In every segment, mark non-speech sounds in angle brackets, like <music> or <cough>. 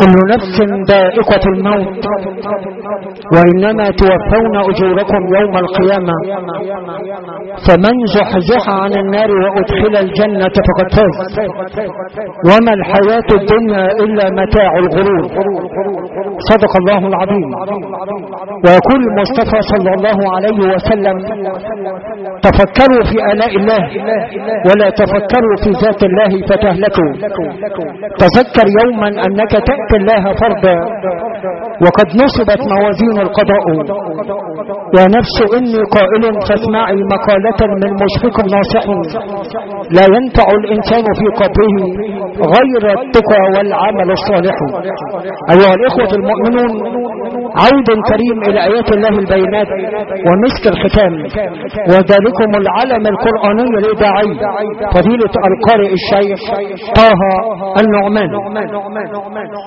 كل نفس ذائقة الموت وإنما توفون أجوركم يوم القيامة. فمن زحزح عن النار وأدخل الجنة فقد فاز. وما الحياة الدنيا إلا متاع الغرور. صدق الله العظيم. ويقول المصطفى صلى الله عليه وسلم تفكروا في آلاء الله ولا تفكروا في ذات الله فتهلكوا. تذكر يوما أنك تأتي الله فردا. وقد نصبت موازين القضاء. يا نفس إني قائل فاسمعي مقالة من مشفق ناصح. لا ينفع الإنسان في قبره غير التقى والعمل الصالح. أيها الإخوة المؤمنون عود كريم إلى آيات الله البينات ومسك الختام. وذلكم العلم القرآني الإذاعي فضيلة القارئ الشيخ طه النعمان.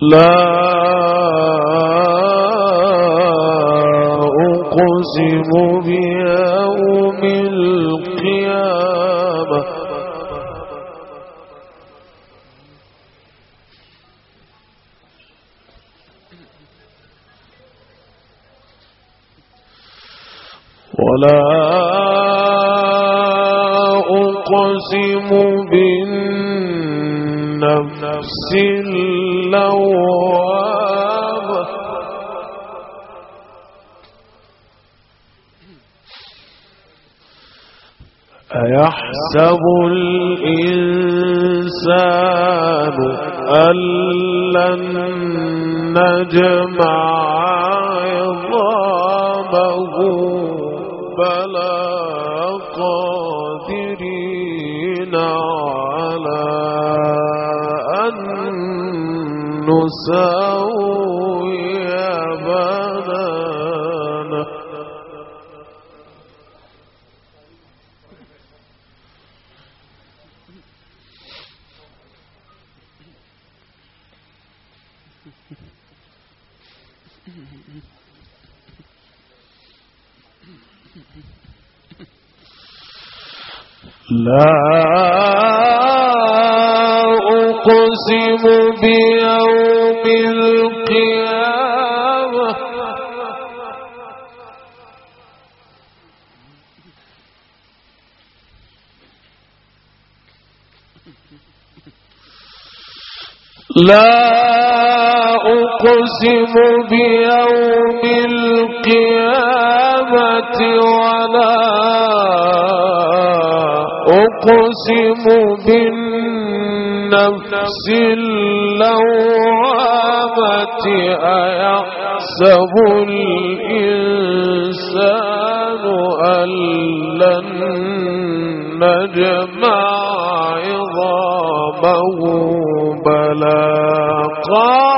لا أقسم بيوم القيامة. ولا أقسم بالنفس اللوامة أيحسب الإنسان أن لن نجمع لا أقسم بيوم لا أقسم بيوم القيامة ولا أقسم بالنفس اللوامة أيحسب الإنسان أن لن نجمع عظامه بلى قادرين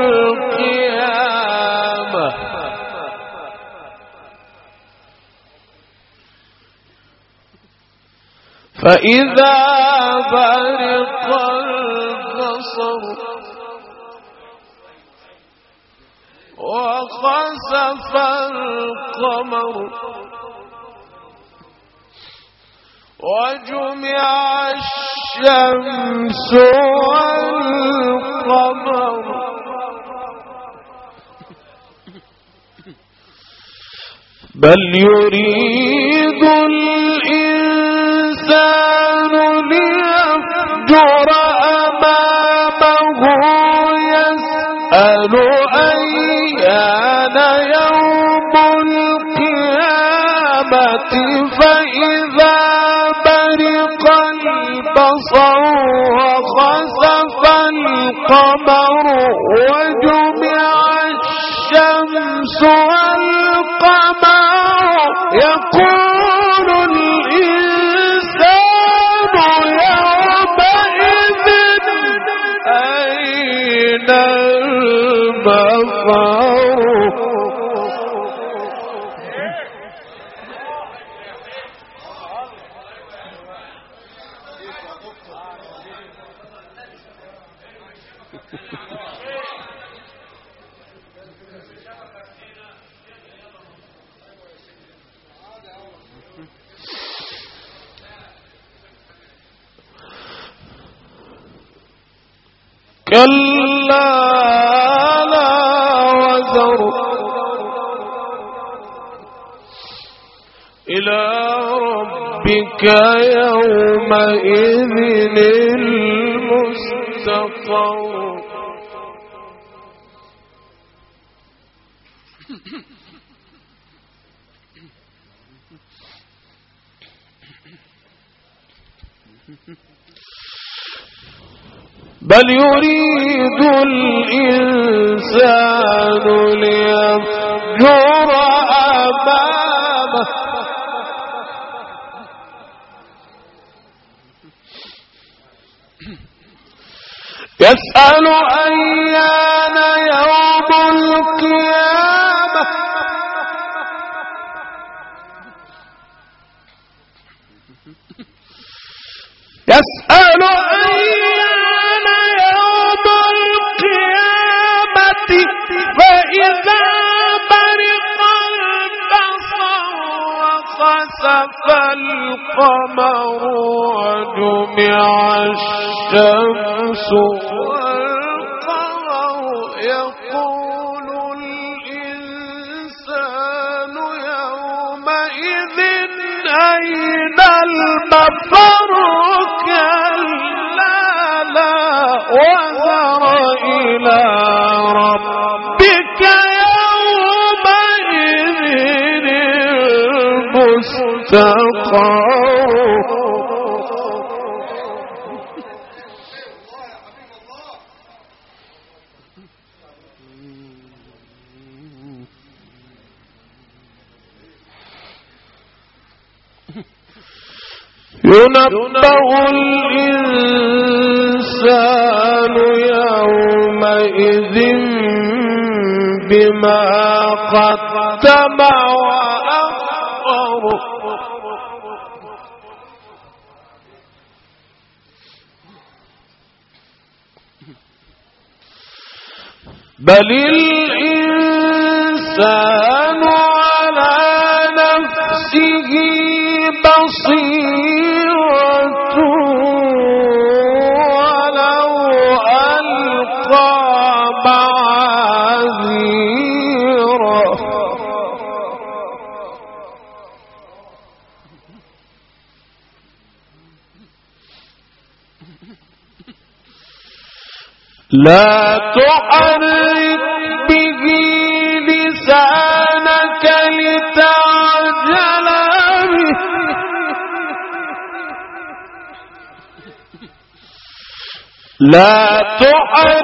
فإذا برق البصر وخسف القمر وجمع الشمس والقمر بل يريد الإنسان ليفجر إلى ربك يومئذ المستقر. بل يريد الإنسان ليفجر يسأل أيان يوم القيامة. يسأل القمر وجمع الشمس والقمر يقول الإنسان يومئذ أين المفر ينبأ الإنسان يومئذ بما قدم وأخر بل الإنسان على نفسه بصيرة ولو ألقى معاذيره لا تحرك لا تحرك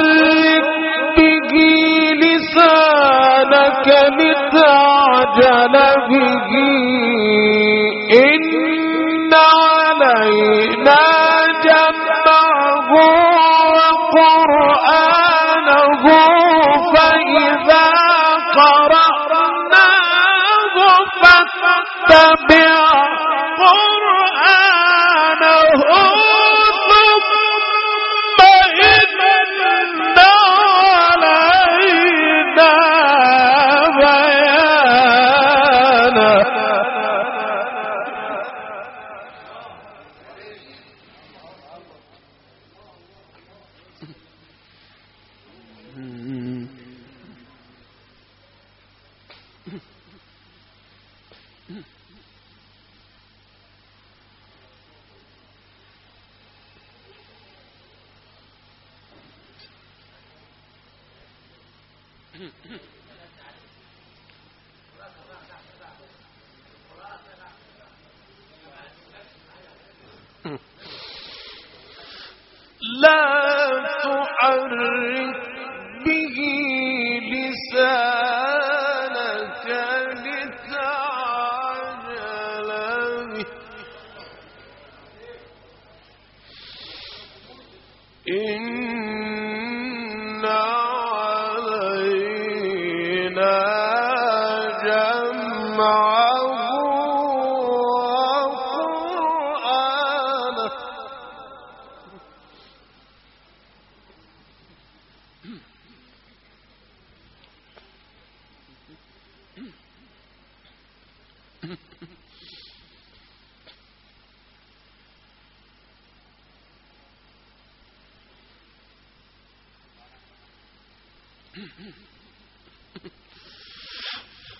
<laughs>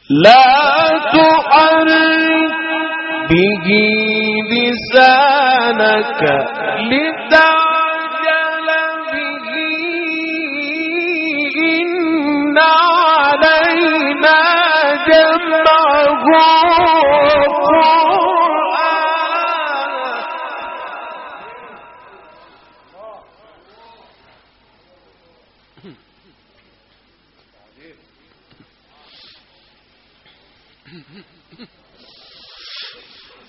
لا تحرك به لسانك لتعجل به. إن علينا جمعه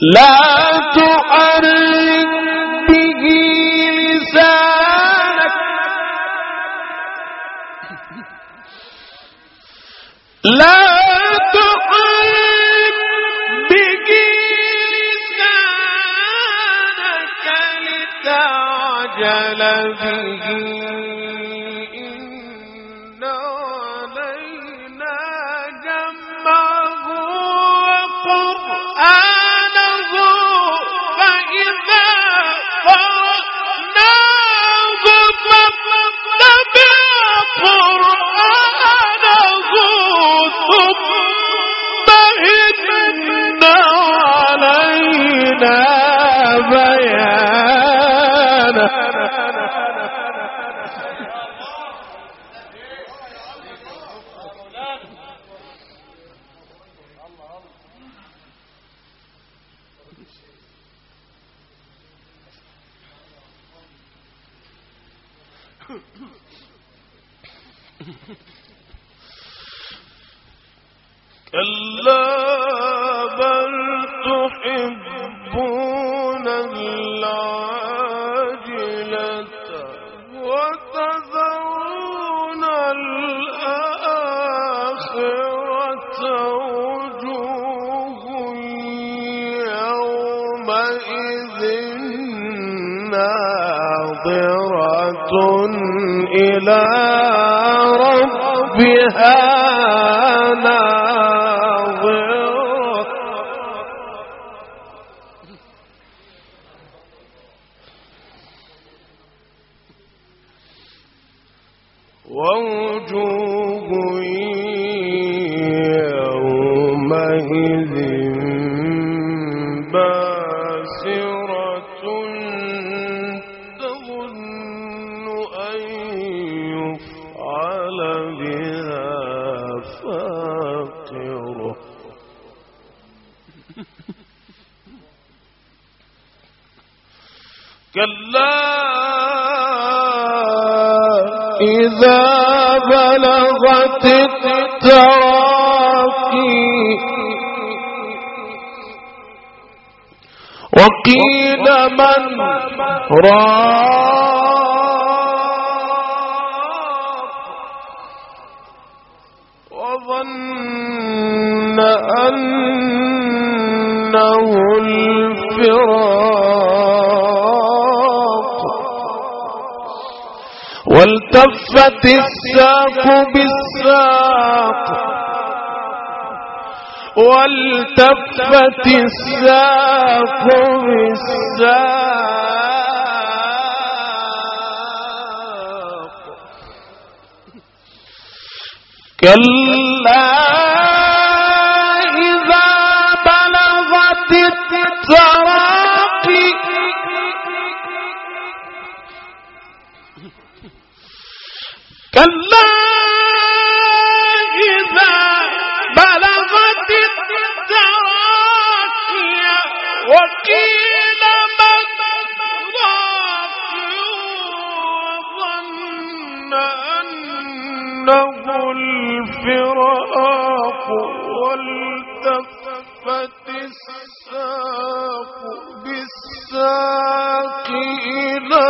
لا تحرك به لسانك. لا به لسانك لتعجل به. إلى وقيل من راق وظن أنه الفراق والتفت الساق بالساق والتفت الساق بالساق. كلا أنه الفراق والتفت الساق بالساق إلى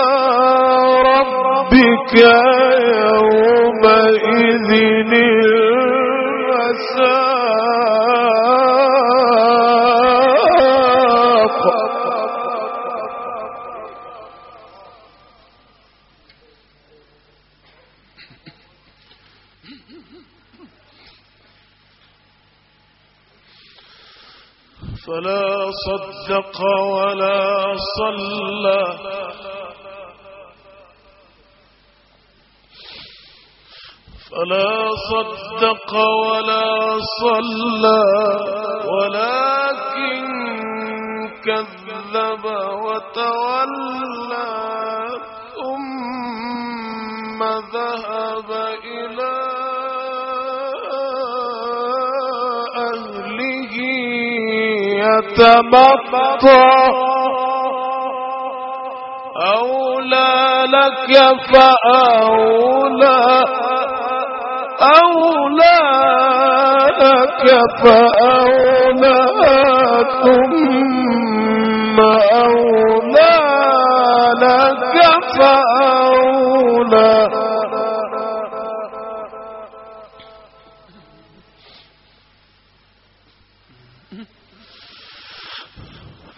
ربك يومئذ. يتمطى. أولى لك فأولى. أولى لك فأولى. ثم أولى لك فأولى.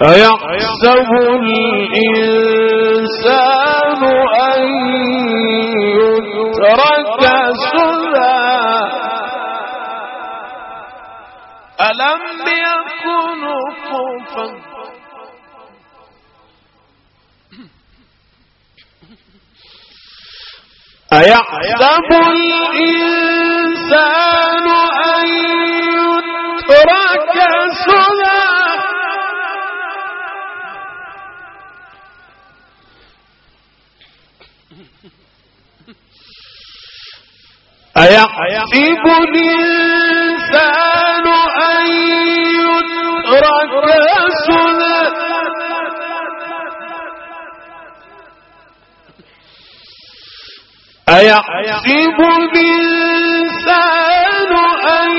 أيحسب الإنسان أن يترك سدى ألم يكن طوفا أيحسب الإنسان أيحسب الإنسان أن يترك سدى أيحسب الإنسان أن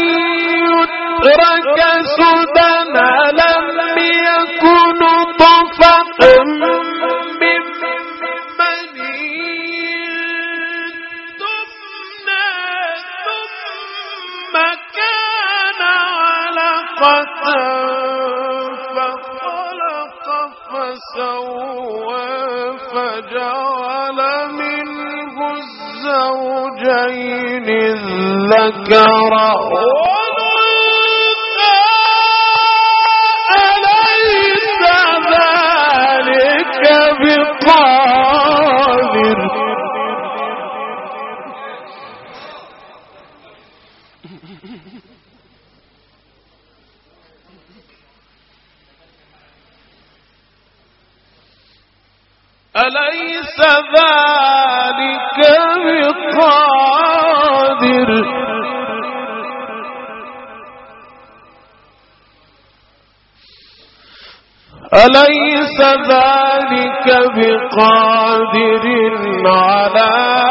يترك سدى الزوجين الذكر. أليس ذلك بقادر؟ أليس ذلك بقادر على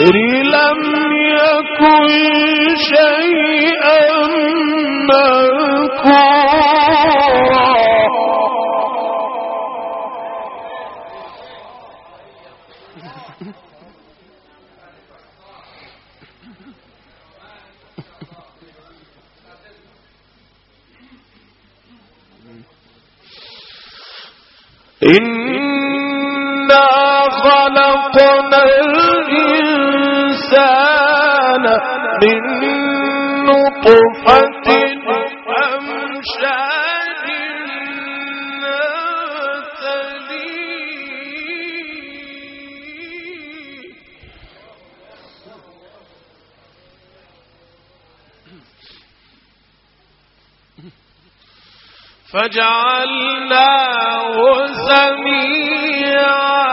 الدهر لم يكن شيئا مذكورا. <laughs> إنا خلقنا فجعلناه سميعا.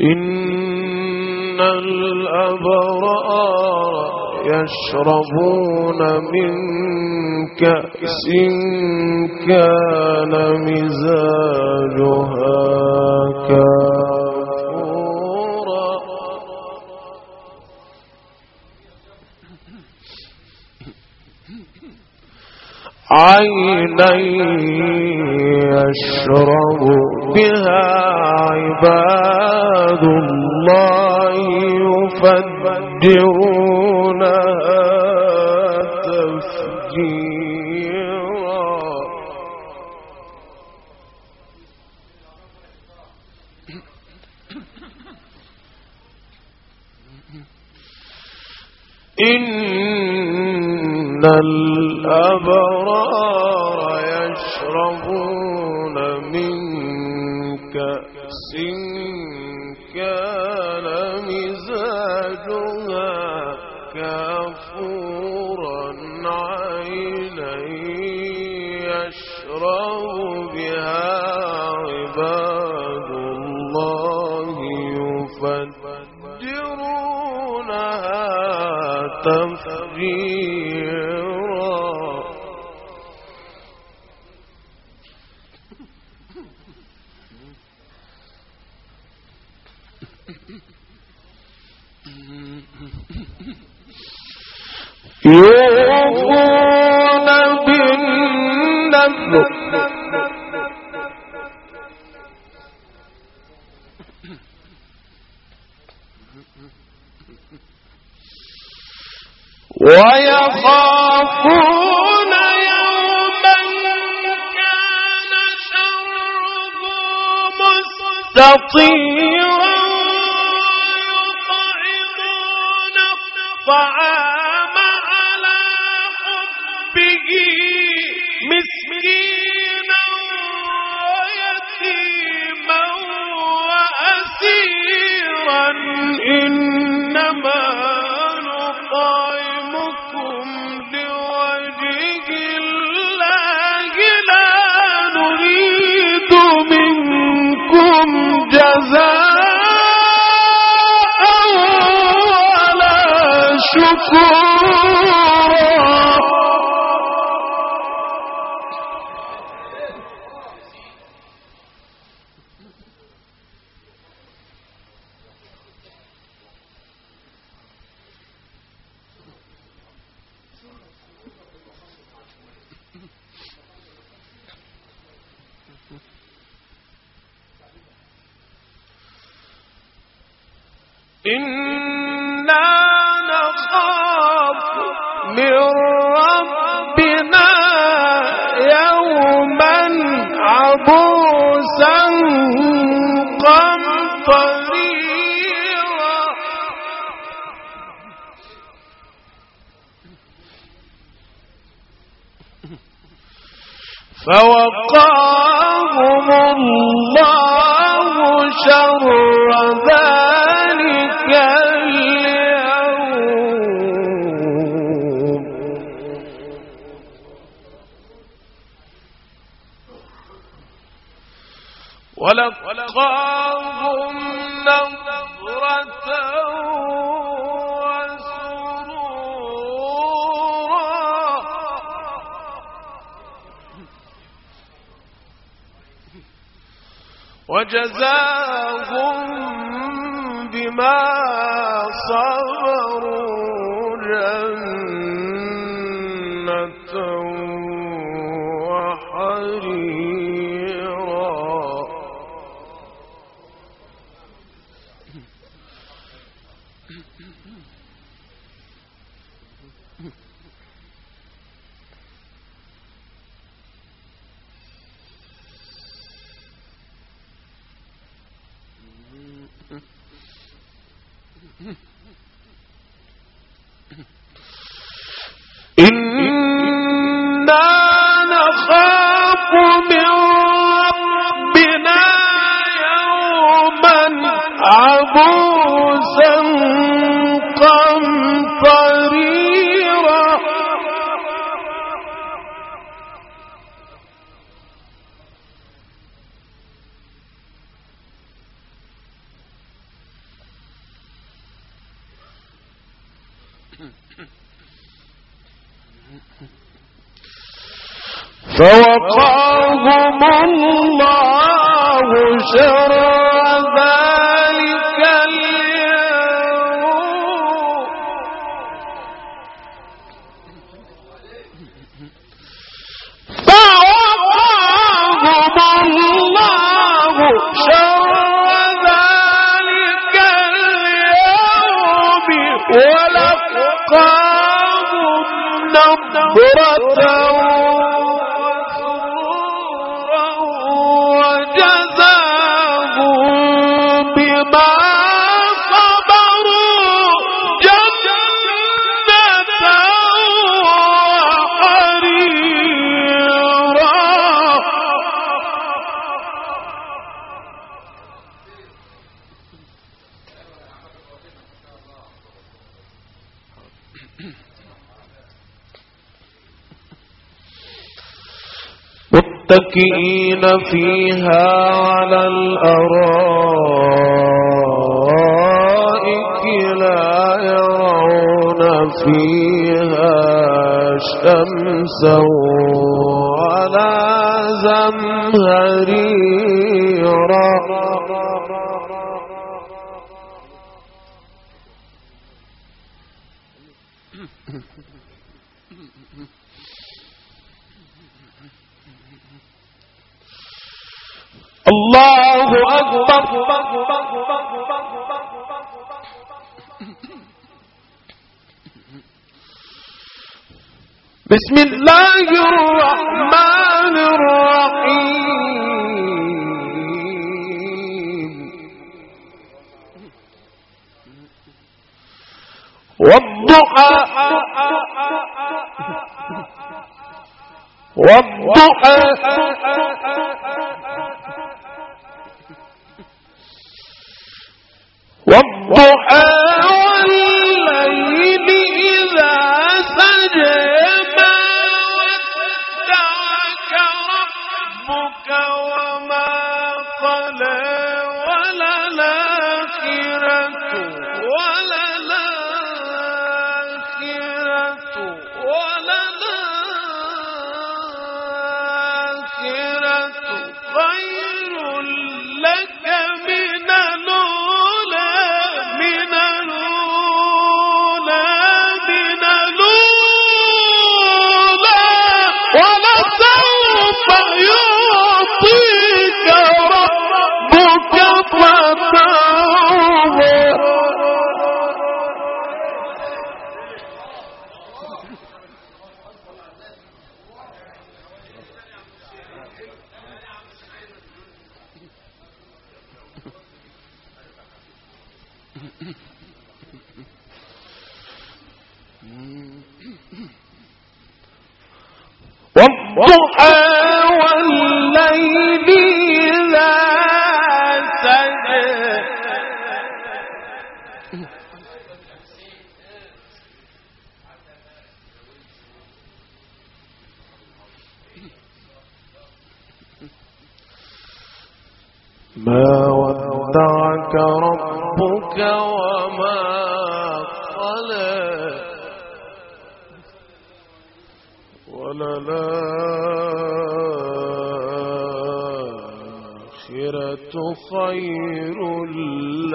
إن الأبرار يشربون من كأس كان مزاجها كافورا عينا يشرب بها عباد الله يفجرونها تفجيرا. إن الأبرار يوفون بالنبل وي فوقاهم الله شر ذلك اليوم. ولقد وجزاهم بما صبروا. فوقاهم الله شر ذلك اليوم. فوقاهم الله شر ذلك اليوم. ولقاهم نظرة متكئين فيها على الأرائك لا يرون فيها شمسا ولا زمهريرا. الله أكبر. بسم الله الرحمن الرحيم. والضحى والضحى والضحى والليل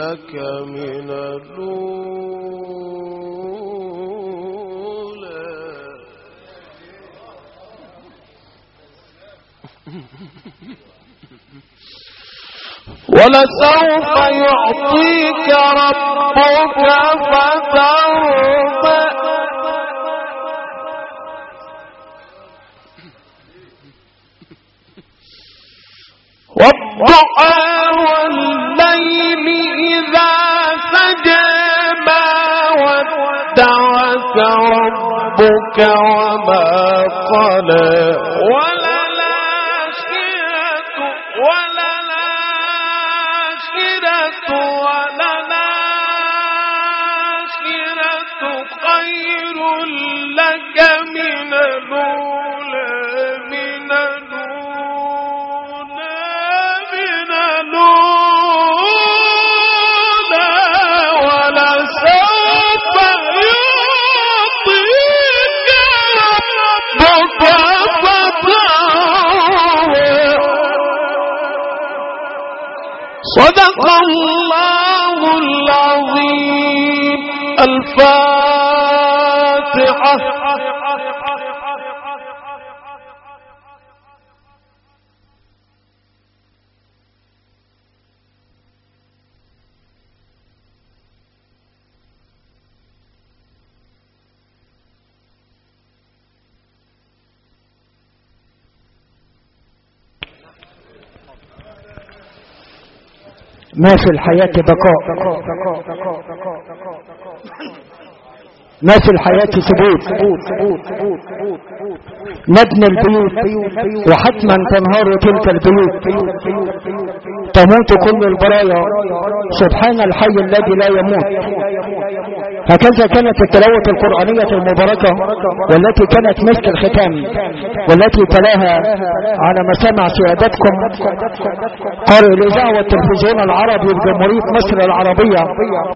لك من الأولى ولسوف يعطيك ربك فترضى. والضحى وما قلى صدق الله العظيم. الفاتحة. ما في الحياة بقاء. ناس الحياة سبوت نبني البيوت. وحتما تنهار تلك البيوت. تموت كل البرايا. سبحان الحي الذي لا يموت. هكذا كانت التلاوة القرآنية المباركة والتي كانت مثل الختام والتي تلاها على مسامع سيادتكم. قارئ الإذاعة والتلفزيون العربي بجمهورية مصر العربية.